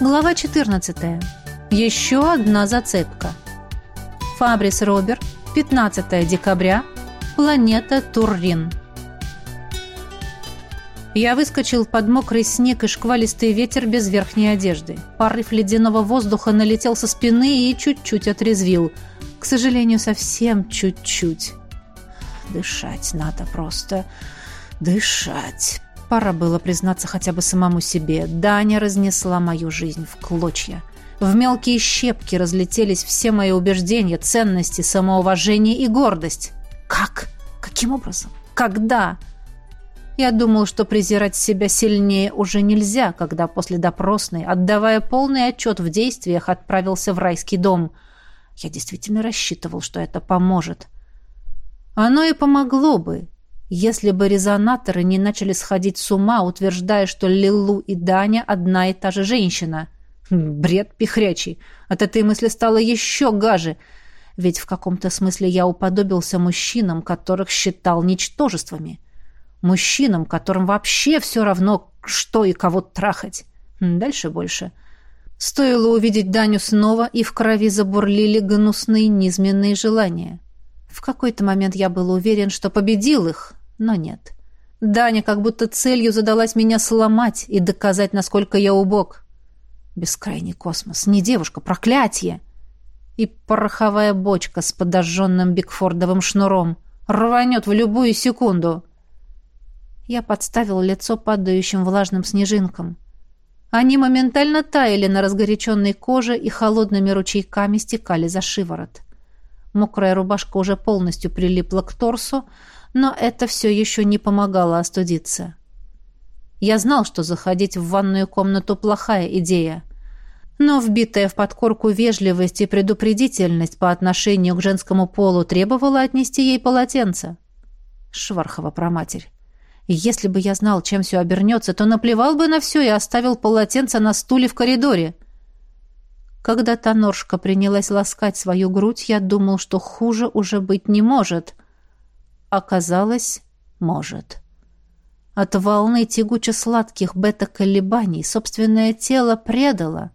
Глава 14. Еще одна зацепка. Фабрис Робер, 15 декабря, планета Туррин. Я выскочил под мокрый снег и шквалистый ветер без верхней одежды. Порыв ледяного воздуха налетел со спины и чуть-чуть отрезвил. К сожалению, совсем чуть-чуть. Дышать надо просто. Дышать. Пора было признаться хотя бы самому себе. Даня разнесла мою жизнь в клочья. В мелкие щепки разлетелись все мои убеждения, ценности, самоуважение и гордость. Как? Каким образом? Когда? Я думал, что презирать себя сильнее уже нельзя, когда после допросной, отдавая полный отчет в действиях, отправился в райский дом. Я действительно рассчитывал, что это поможет. Оно и помогло бы, если бы резонаторы не начали сходить с ума, утверждая, что Лилу и Даня одна и та же женщина. Бред пихрячий. От этой мысли стало еще гаже. Ведь в каком-то смысле я уподобился мужчинам, которых считал ничтожествами. Мужчинам, которым вообще все равно, что и кого трахать. Дальше больше. Стоило увидеть Даню снова, и в крови забурлили гнусные низменные желания. В какой-то момент я был уверен, что победил их, но нет. Даня как будто целью задалась меня сломать и доказать, насколько я убог. Бескрайний космос. Не девушка, проклятие. И пороховая бочка с подожженным Бигфордовым шнуром. Рванет в любую секунду. Я подставил лицо падающим влажным снежинкам. Они моментально таяли на разгоряченной коже и холодными ручейками стекали за шиворот. Мокрая рубашка уже полностью прилипла к торсу, но это все еще не помогало остудиться. Я знал, что заходить в ванную комнату плохая идея. Но вбитая в подкорку вежливость и предупредительность по отношению к женскому полу требовала отнести ей полотенце. Швархова проматерь. Если бы я знал, чем все обернется, то наплевал бы на все и оставил полотенце на стуле в коридоре. Когда Тоноршка принялась ласкать свою грудь, я думал, что хуже уже быть не может — Оказалось, может. От волны тягуче-сладких бета-колебаний собственное тело предало.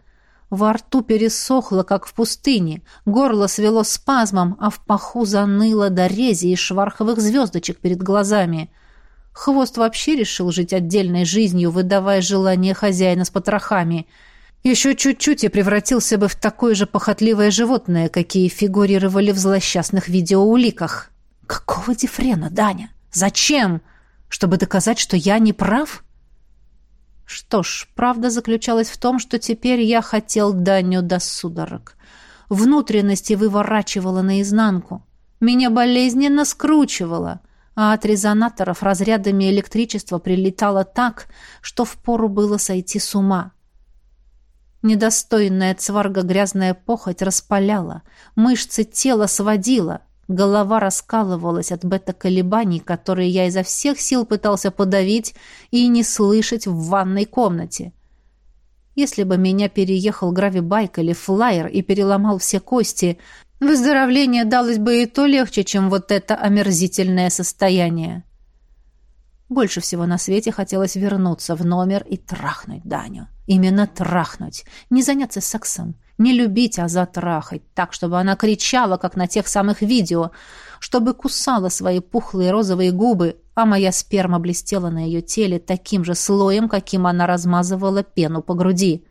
Во рту пересохло, как в пустыне, горло свело спазмом, а в паху заныло до рези и шварховых звездочек перед глазами. Хвост вообще решил жить отдельной жизнью, выдавая желание хозяина с потрохами. Еще чуть-чуть и превратился бы в такое же похотливое животное, какие фигурировали в злосчастных видеоуликах. Какого дифрена, Даня? Зачем? Чтобы доказать, что я не прав? Что ж, правда заключалась в том, что теперь я хотел Даню до судорог. Внутренности выворачивало наизнанку. Меня болезненно скручивало, а от резонаторов разрядами электричества прилетало так, что впору было сойти с ума. Недостойная цварга грязная похоть распаляла, мышцы тела сводила — Голова раскалывалась от бета-колебаний, которые я изо всех сил пытался подавить и не слышать в ванной комнате. Если бы меня переехал гравибайк или флайер и переломал все кости, выздоровление далось бы и то легче, чем вот это омерзительное состояние. Больше всего на свете хотелось вернуться в номер и трахнуть Даню. Именно трахнуть. Не заняться сексом. Не любить, а затрахать. Так, чтобы она кричала, как на тех самых видео. Чтобы кусала свои пухлые розовые губы, а моя сперма блестела на ее теле таким же слоем, каким она размазывала пену по груди.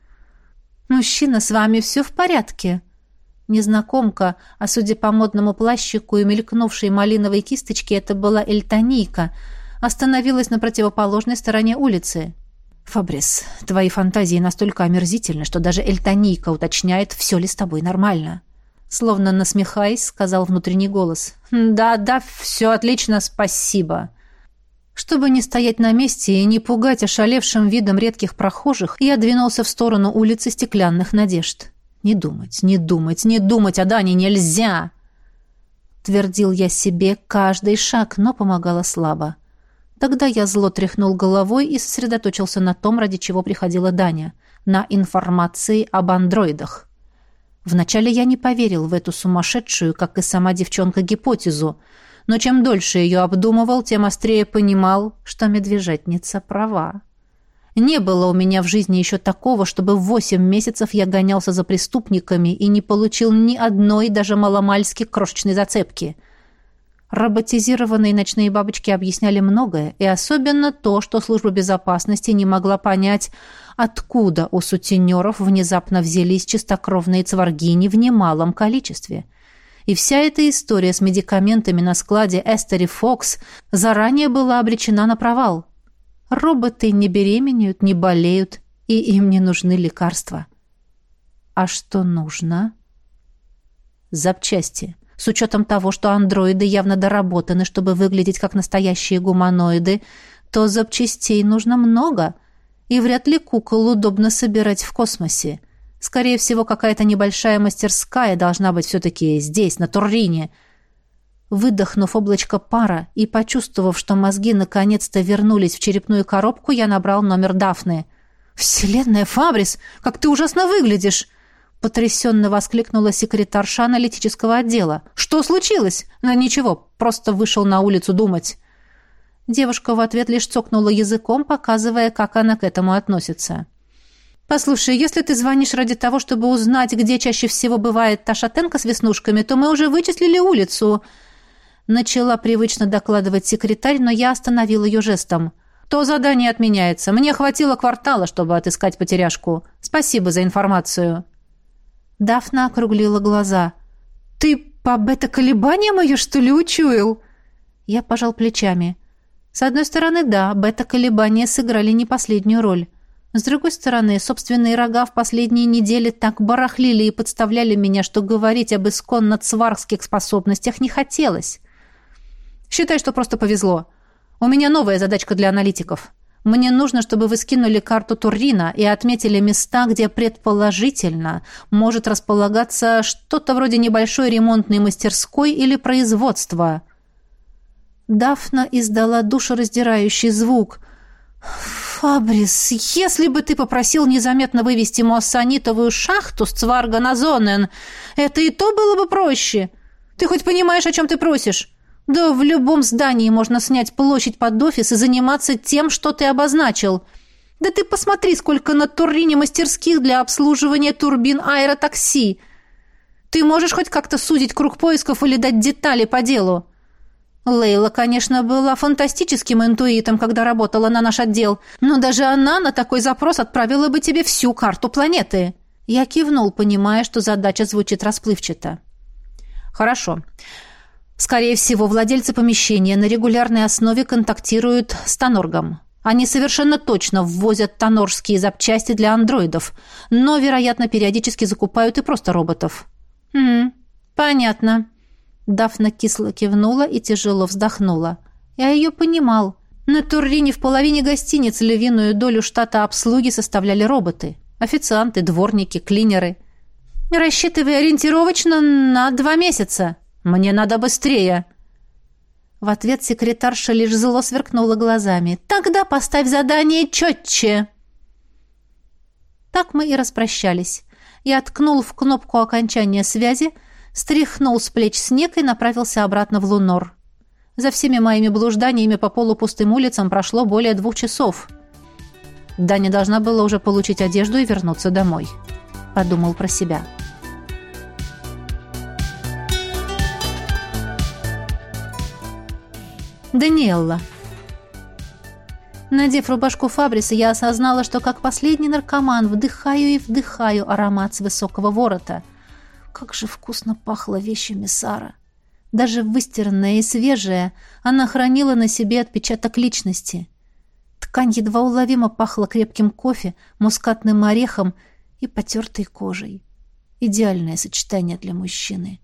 «Мужчина, с вами все в порядке?» Незнакомка, а судя по модному плащику и мелькнувшей малиновой кисточке, это была эльтонийка, остановилась на противоположной стороне улицы. «Фабрис, твои фантазии настолько омерзительны, что даже Эльтонийка уточняет, все ли с тобой нормально». Словно насмехаясь, сказал внутренний голос. «Да, да, все отлично, спасибо». Чтобы не стоять на месте и не пугать ошалевшим видом редких прохожих, я двинулся в сторону улицы стеклянных надежд. «Не думать, не думать, не думать о Дане нельзя!» Твердил я себе каждый шаг, но помогало слабо. Тогда я зло тряхнул головой и сосредоточился на том, ради чего приходила Даня, на информации об андроидах. Вначале я не поверил в эту сумасшедшую, как и сама девчонка, гипотезу, но чем дольше ее обдумывал, тем острее понимал, что медвежатница права. Не было у меня в жизни еще такого, чтобы в восемь месяцев я гонялся за преступниками и не получил ни одной, даже маломальски крошечной зацепки. Роботизированные ночные бабочки объясняли многое, и особенно то, что служба безопасности не могла понять, откуда у сутенеров внезапно взялись чистокровные цваргини в немалом количестве. И вся эта история с медикаментами на складе Эстери Фокс заранее была обречена на провал – Роботы не беременеют, не болеют, и им не нужны лекарства. А что нужно? Запчасти. С учетом того, что андроиды явно доработаны, чтобы выглядеть как настоящие гуманоиды, то запчастей нужно много, и вряд ли кукол удобно собирать в космосе. Скорее всего, какая-то небольшая мастерская должна быть все-таки здесь, на Туррине — Выдохнув облачко пара и почувствовав, что мозги наконец-то вернулись в черепную коробку, я набрал номер Дафны. «Вселенная, Фабрис, как ты ужасно выглядишь!» Потрясенно воскликнула секретарша аналитического отдела. «Что случилось?» «Ну, ничего, просто вышел на улицу думать». Девушка в ответ лишь цокнула языком, показывая, как она к этому относится. «Послушай, если ты звонишь ради того, чтобы узнать, где чаще всего бывает та шатенка с веснушками, то мы уже вычислили улицу. Начала привычно докладывать секретарь, но я остановил ее жестом. «То задание отменяется. Мне хватило квартала, чтобы отыскать потеряшку. Спасибо за информацию». Дафна округлила глаза. «Ты по бета-колебаниям ее, что ли, учуял?» Я пожал плечами. С одной стороны, да, бета-колебания сыграли не последнюю роль. С другой стороны, собственные рога в последние недели так барахлили и подставляли меня, что говорить об исконно цварских способностях не хотелось. Считай, что просто повезло. У меня новая задачка для аналитиков. Мне нужно, чтобы вы скинули карту Туррина и отметили места, где предположительно может располагаться что-то вроде небольшой ремонтной мастерской или производства. Дафна издала душераздирающий звук. «Фабрис, если бы ты попросил незаметно вывести моссанитовую шахту с Цварга на Зонен, это и то было бы проще. Ты хоть понимаешь, о чем ты просишь?» Да в любом здании можно снять площадь под офис и заниматься тем, что ты обозначил. Да ты посмотри, сколько на Туррине мастерских для обслуживания турбин аэротакси. Ты можешь хоть как-то сузить круг поисков или дать детали по делу? Лейла, конечно, была фантастическим интуитом, когда работала на наш отдел, но даже она на такой запрос отправила бы тебе всю карту планеты. Я кивнул, понимая, что задача звучит расплывчато. Хорошо. Скорее всего, владельцы помещения на регулярной основе контактируют с Тоноргом. Они совершенно точно ввозят тонорские запчасти для андроидов, но, вероятно, периодически закупают и просто роботов. «Хм, понятно». Дафна кисло кивнула и тяжело вздохнула. Я ее понимал. На Туррине в половине гостиниц львиную долю штата обслуги составляли роботы. Официанты, дворники, клинеры. Рассчитывая ориентировочно на два месяца. Мне надо быстрее!» В ответ секретарша лишь зло сверкнула глазами. «Тогда поставь задание четче!» Так мы и распрощались. Я ткнул в кнопку окончания связи, стряхнул с плеч снег и направился обратно в Лунор. За всеми моими блужданиями по полупустым улицам прошло более двух часов. Даня должна была уже получить одежду и вернуться домой. Подумал про себя. Даниэлла. Надев рубашку Фабриса, я осознала, что как последний наркоман вдыхаю и вдыхаю аромат с высокого ворота. Как же вкусно пахло вещами Сара. Даже выстиранная и свежая, она хранила на себе отпечаток личности. Ткань едва уловимо пахла крепким кофе, мускатным орехом и потертой кожей. Идеальное сочетание для мужчины.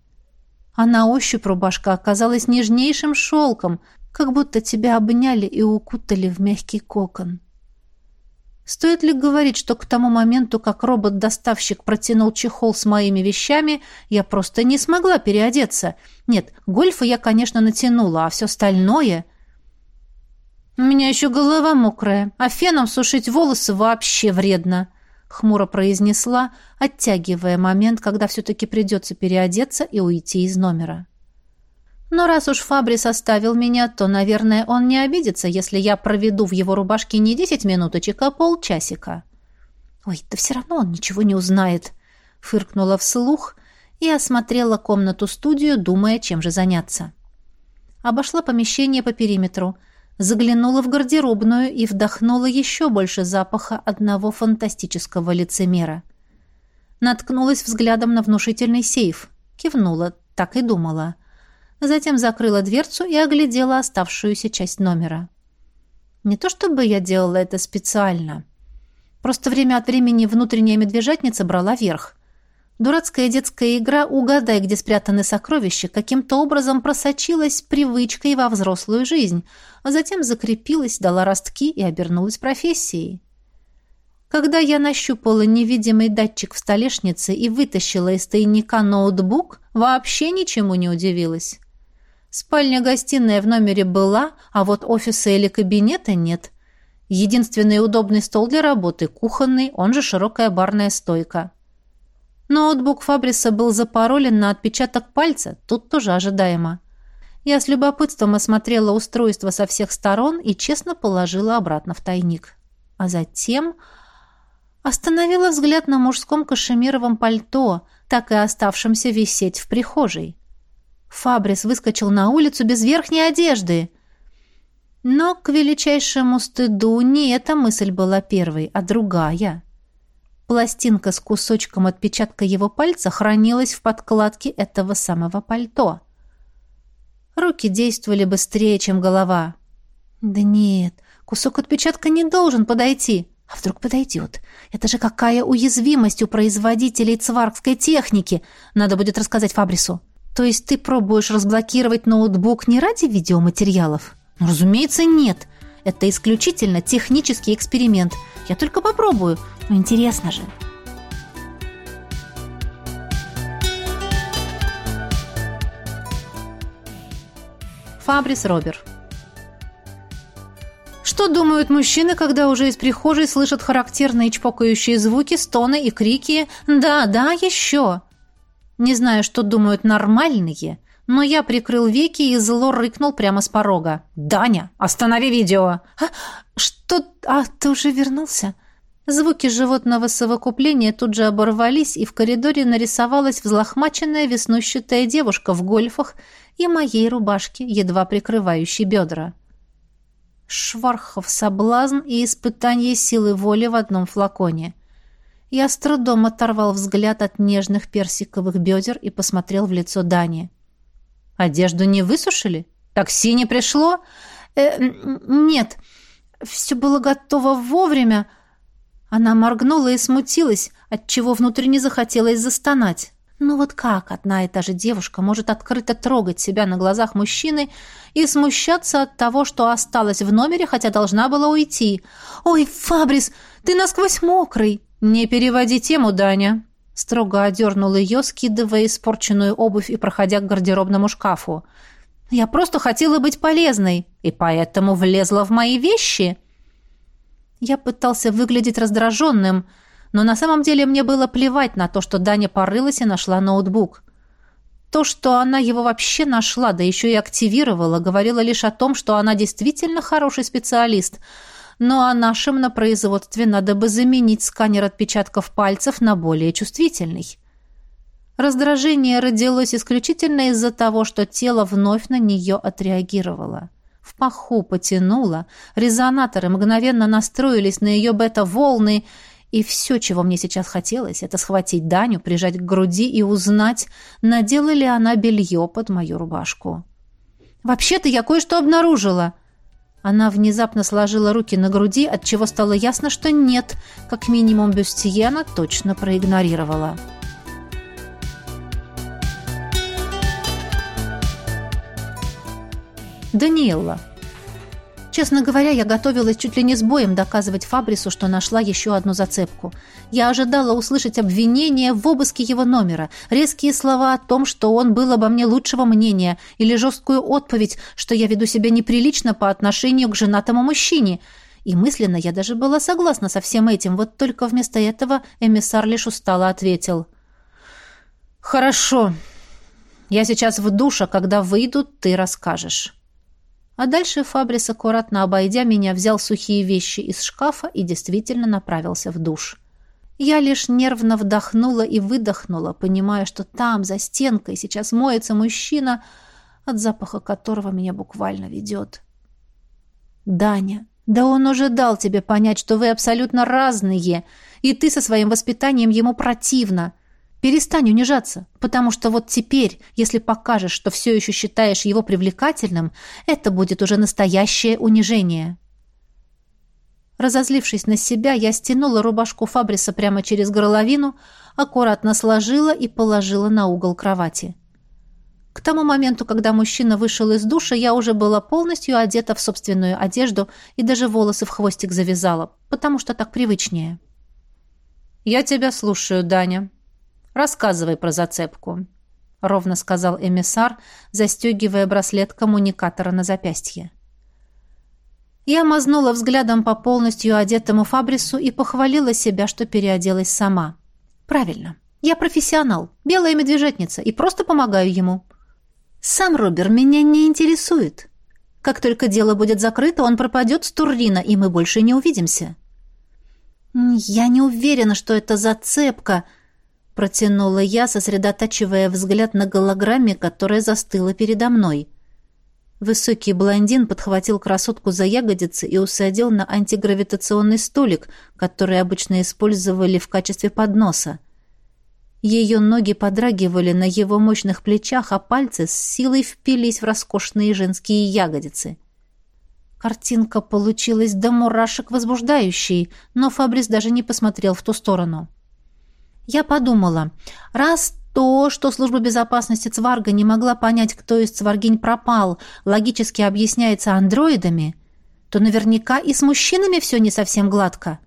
А на ощупь рубашка оказалась нежнейшим шелком, как будто тебя обняли и укутали в мягкий кокон. Стоит ли говорить, что к тому моменту, как робот-доставщик протянул чехол с моими вещами, я просто не смогла переодеться? Нет, гольфы я, конечно, натянула, а все остальное... У меня еще голова мокрая, а феном сушить волосы вообще вредно, — хмуро произнесла, оттягивая момент, когда все-таки придется переодеться и уйти из номера. Но раз уж Фабрис оставил меня, то, наверное, он не обидится, если я проведу в его рубашке не десять минуточек, а полчасика. «Ой, да все равно он ничего не узнает», — фыркнула вслух и осмотрела комнату-студию, думая, чем же заняться. Обошла помещение по периметру, заглянула в гардеробную и вдохнула еще больше запаха одного фантастического лицемера. Наткнулась взглядом на внушительный сейф. Кивнула, так и думала. Затем закрыла дверцу и оглядела оставшуюся часть номера. Не то чтобы я делала это специально. Просто время от времени внутренняя медвежатница брала верх. Дурацкая детская игра «Угадай, где спрятаны сокровища» каким-то образом просочилась привычкой во взрослую жизнь, а затем закрепилась, дала ростки и обернулась профессией. Когда я нащупала невидимый датчик в столешнице и вытащила из тайника ноутбук, вообще ничему не удивилась. Спальня-гостиная в номере была, а вот офиса или кабинета нет. Единственный удобный стол для работы – кухонный, он же широкая барная стойка. Ноутбук Фабриса был запаролен на отпечаток пальца, тут тоже ожидаемо. Я с любопытством осмотрела устройство со всех сторон и честно положила обратно в тайник. А затем остановила взгляд на мужском кашемировом пальто, так и оставшемся висеть в прихожей. Фабрис выскочил на улицу без верхней одежды. Но, к величайшему стыду, не эта мысль была первой, а другая. Пластинка с кусочком отпечатка его пальца хранилась в подкладке этого самого пальто. Руки действовали быстрее, чем голова. «Да нет, кусок отпечатка не должен подойти. А вдруг подойдет? Это же какая уязвимость у производителей цваркской техники! Надо будет рассказать Фабрису». То есть ты пробуешь разблокировать ноутбук не ради видеоматериалов? Ну, разумеется, нет. Это исключительно технический эксперимент. Я только попробую. Ну, интересно же. Фабрис Робер Что думают мужчины, когда уже из прихожей слышат характерные чпокающие звуки, стоны и крики «Да, да, еще!» Не знаю, что думают нормальные, но я прикрыл веки и зло рыкнул прямо с порога. «Даня, останови видео!» «А, что? А, ты уже вернулся?» Звуки животного совокупления тут же оборвались, и в коридоре нарисовалась взлохмаченная веснущатая девушка в гольфах и моей рубашке, едва прикрывающей бедра. Швархов соблазн и испытание силы воли в одном флаконе. Я с трудом оторвал взгляд от нежных персиковых бедер и посмотрел в лицо Дани. «Одежду не высушили? Такси не пришло?» э, «Нет, все было готово вовремя». Она моргнула и смутилась, отчего внутренне захотелось застонать. Ну вот как одна и та же девушка может открыто трогать себя на глазах мужчины и смущаться от того, что осталась в номере, хотя должна была уйти? «Ой, Фабрис, ты насквозь мокрый!» «Не переводи тему, Даня», — строго одернул ее, скидывая испорченную обувь и проходя к гардеробному шкафу. «Я просто хотела быть полезной, и поэтому влезла в мои вещи». Я пытался выглядеть раздраженным, но на самом деле мне было плевать на то, что Даня порылась и нашла ноутбук. То, что она его вообще нашла, да еще и активировала, говорило лишь о том, что она действительно хороший специалист — ну а нашим на производстве надо бы заменить сканер отпечатков пальцев на более чувствительный. Раздражение родилось исключительно из-за того, что тело вновь на нее отреагировало. В паху потянуло, резонаторы мгновенно настроились на ее бета-волны, и все, чего мне сейчас хотелось, это схватить Даню, прижать к груди и узнать, надела ли она белье под мою рубашку. «Вообще-то я кое-что обнаружила», она внезапно сложила руки на груди, от чего стало ясно, что нет, как минимум Бюстьена точно проигнорировала. Даниэлла. Честно говоря, я готовилась чуть ли не с боем доказывать Фабрису, что нашла еще одну зацепку. Я ожидала услышать обвинение в обыске его номера, резкие слова о том, что он был обо мне лучшего мнения, или жесткую отповедь, что я веду себя неприлично по отношению к женатому мужчине. И мысленно я даже была согласна со всем этим, вот только вместо этого эмиссар лишь устало ответил. «Хорошо. Я сейчас в душе, когда выйду, ты расскажешь». А дальше Фабрис, аккуратно обойдя меня, взял сухие вещи из шкафа и действительно направился в душ. Я лишь нервно вдохнула и выдохнула, понимая, что там, за стенкой, сейчас моется мужчина, от запаха которого меня буквально ведет. «Даня, да он уже дал тебе понять, что вы абсолютно разные, и ты со своим воспитанием ему противна. Перестань унижаться, потому что вот теперь, если покажешь, что все еще считаешь его привлекательным, это будет уже настоящее унижение». Разозлившись на себя, я стянула рубашку Фабриса прямо через горловину, аккуратно сложила и положила на угол кровати. К тому моменту, когда мужчина вышел из душа, я уже была полностью одета в собственную одежду и даже волосы в хвостик завязала, потому что так привычнее. «Я тебя слушаю, Даня. Рассказывай про зацепку», — ровно сказал эмиссар, застегивая браслет коммуникатора на запястье. Я мазнула взглядом по полностью одетому Фабрису и похвалила себя, что переоделась сама. «Правильно. Я профессионал, белая медвежатница, и просто помогаю ему. Сам Робер меня не интересует. Как только дело будет закрыто, он пропадет с Туррина, и мы больше не увидимся. Я не уверена, что это зацепка, протянула я, сосредотачивая взгляд на голограмме, которая застыла передо мной. Высокий блондин подхватил красотку за ягодицы и усадил на антигравитационный столик, который обычно использовали в качестве подноса. Ее ноги подрагивали на его мощных плечах, а пальцы с силой впились в роскошные женские ягодицы. Картинка получилась до мурашек возбуждающей, но Фабрис даже не посмотрел в ту сторону. Я подумала, раз то, что служба безопасности Цварга не могла понять, кто из Цваргинь пропал, логически объясняется андроидами, то наверняка и с мужчинами все не совсем гладко.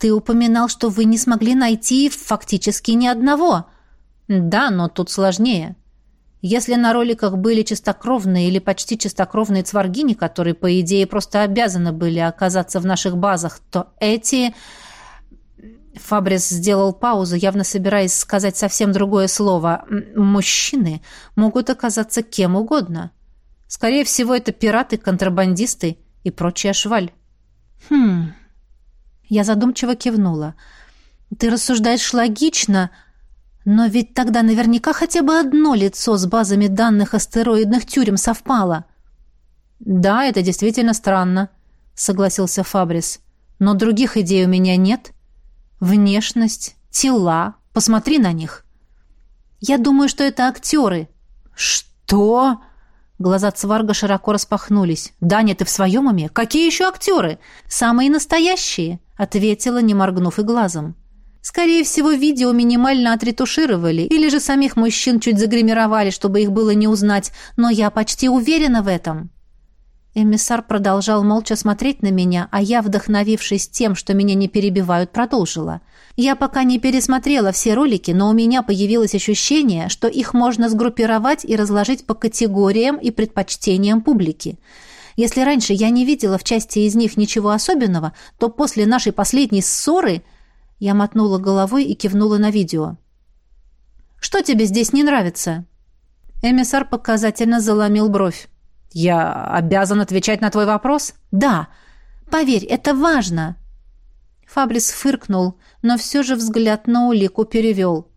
Ты упоминал, что вы не смогли найти фактически ни одного. Да, но тут сложнее. Если на роликах были чистокровные или почти чистокровные цваргини, которые, по идее, просто обязаны были оказаться в наших базах, то эти... Фабрис сделал паузу, явно собираясь сказать совсем другое слово. «Мужчины могут оказаться кем угодно. Скорее всего, это пираты, контрабандисты и прочая шваль». «Хм...» Я задумчиво кивнула. «Ты рассуждаешь логично, но ведь тогда наверняка хотя бы одно лицо с базами данных астероидных тюрем совпало». «Да, это действительно странно», — согласился Фабрис. «Но других идей у меня нет. Внешность, тела, посмотри на них». «Я думаю, что это актеры». «Что?» Глаза Цварга широко распахнулись. «Даня, ты в своем уме? Какие еще актеры? Самые настоящие!» Ответила, не моргнув и глазом. «Скорее всего, видео минимально отретушировали, или же самих мужчин чуть загримировали, чтобы их было не узнать, но я почти уверена в этом». Эмиссар продолжал молча смотреть на меня, а я, вдохновившись тем, что меня не перебивают, продолжила. Я пока не пересмотрела все ролики, но у меня появилось ощущение, что их можно сгруппировать и разложить по категориям и предпочтениям публики. Если раньше я не видела в части из них ничего особенного, то после нашей последней ссоры я мотнула головой и кивнула на видео. «Что тебе здесь не нравится?» Эмиссар показательно заломил бровь. «Я обязан отвечать на твой вопрос?» «Да. Поверь, это важно». Фабрис фыркнул, но все же взгляд на улику перевел.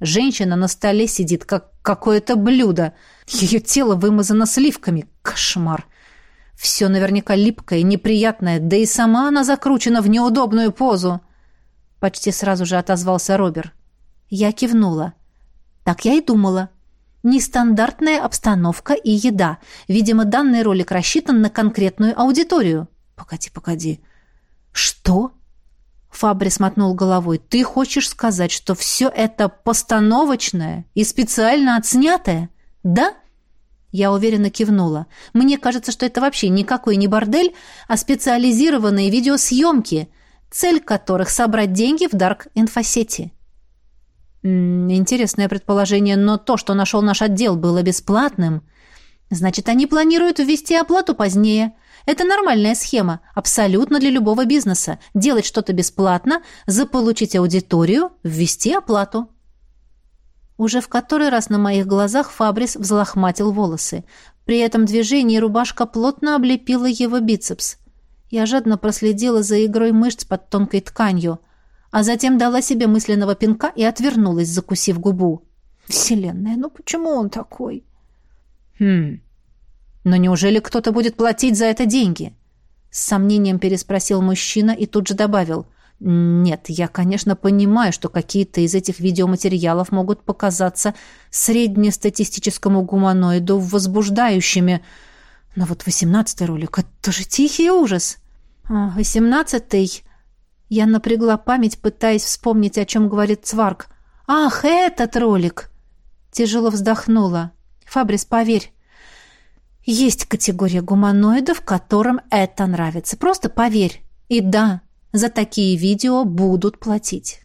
Женщина на столе сидит, как какое-то блюдо. Ее тело вымазано сливками. Кошмар. Все наверняка липкое, неприятное, да и сама она закручена в неудобную позу. Почти сразу же отозвался Робер. Я кивнула. Так я и думала. Нестандартная обстановка и еда. Видимо, данный ролик рассчитан на конкретную аудиторию. Погоди, погоди. Что? Фабри смотнул головой. Ты хочешь сказать, что все это постановочное и специально отснятое? Да? Я уверенно кивнула. Мне кажется, что это вообще никакой не бордель, а специализированные видеосъемки, цель которых собрать деньги в дарк-инфосети. Интересное предположение, но то, что нашел наш отдел, было бесплатным. Значит, они планируют ввести оплату позднее. Это нормальная схема, абсолютно для любого бизнеса. Делать что-то бесплатно, заполучить аудиторию, ввести оплату. Уже в который раз на моих глазах Фабрис взлохматил волосы. При этом движении рубашка плотно облепила его бицепс. Я жадно проследила за игрой мышц под тонкой тканью, а затем дала себе мысленного пинка и отвернулась, закусив губу. «Вселенная, ну почему он такой?» «Хм, но неужели кто-то будет платить за это деньги?» С сомнением переспросил мужчина и тут же добавил. «Нет, я, конечно, понимаю, что какие-то из этих видеоматериалов могут показаться среднестатистическому гуманоиду возбуждающими, но вот восемнадцатый ролик — это же тихий ужас!» «А, «Восемнадцатый...» Я напрягла память, пытаясь вспомнить, о чем говорит Цварк. «Ах, этот ролик!» Тяжело вздохнула. «Фабрис, поверь, есть категория гуманоидов, которым это нравится. Просто поверь. И да, за такие видео будут платить».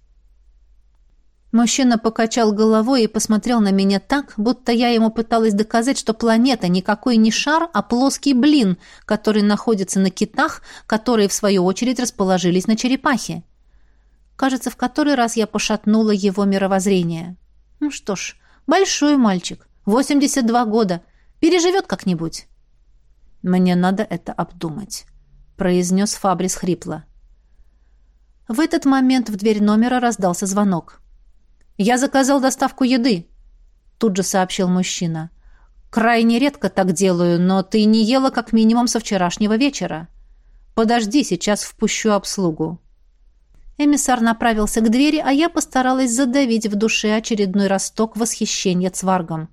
Мужчина покачал головой и посмотрел на меня так, будто я ему пыталась доказать, что планета никакой не шар, а плоский блин, который находится на китах, которые, в свою очередь, расположились на черепахе. Кажется, в который раз я пошатнула его мировоззрение. Ну что ж, большой мальчик, 82 года, переживет как-нибудь. «Мне надо это обдумать», — произнес Фабрис хрипло. В этот момент в дверь номера раздался звонок. «Я заказал доставку еды», — тут же сообщил мужчина. «Крайне редко так делаю, но ты не ела как минимум со вчерашнего вечера. Подожди, сейчас впущу обслугу». Эмиссар направился к двери, а я постаралась задавить в душе очередной росток восхищения цваргом.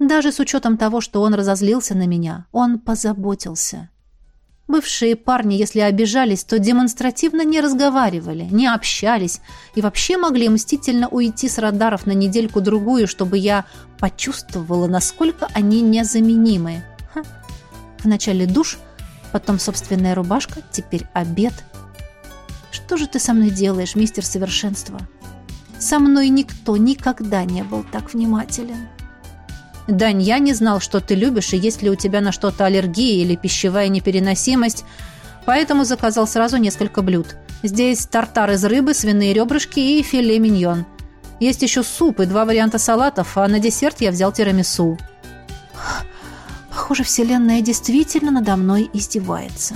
Даже с учетом того, что он разозлился на меня, он позаботился. Бывшие парни, если обижались, то демонстративно не разговаривали, не общались и вообще могли мстительно уйти с радаров на недельку-другую, чтобы я почувствовала, насколько они незаменимы. Ха. Вначале душ, потом собственная рубашка, теперь обед. Что же ты со мной делаешь, мистер Совершенство? Со мной никто никогда не был так внимателен. «Дань, я не знал, что ты любишь и есть ли у тебя на что-то аллергия или пищевая непереносимость, поэтому заказал сразу несколько блюд. Здесь тартар из рыбы, свиные ребрышки и филе миньон. Есть еще суп и два варианта салатов, а на десерт я взял тирамису». Похоже, Вселенная действительно надо мной издевается.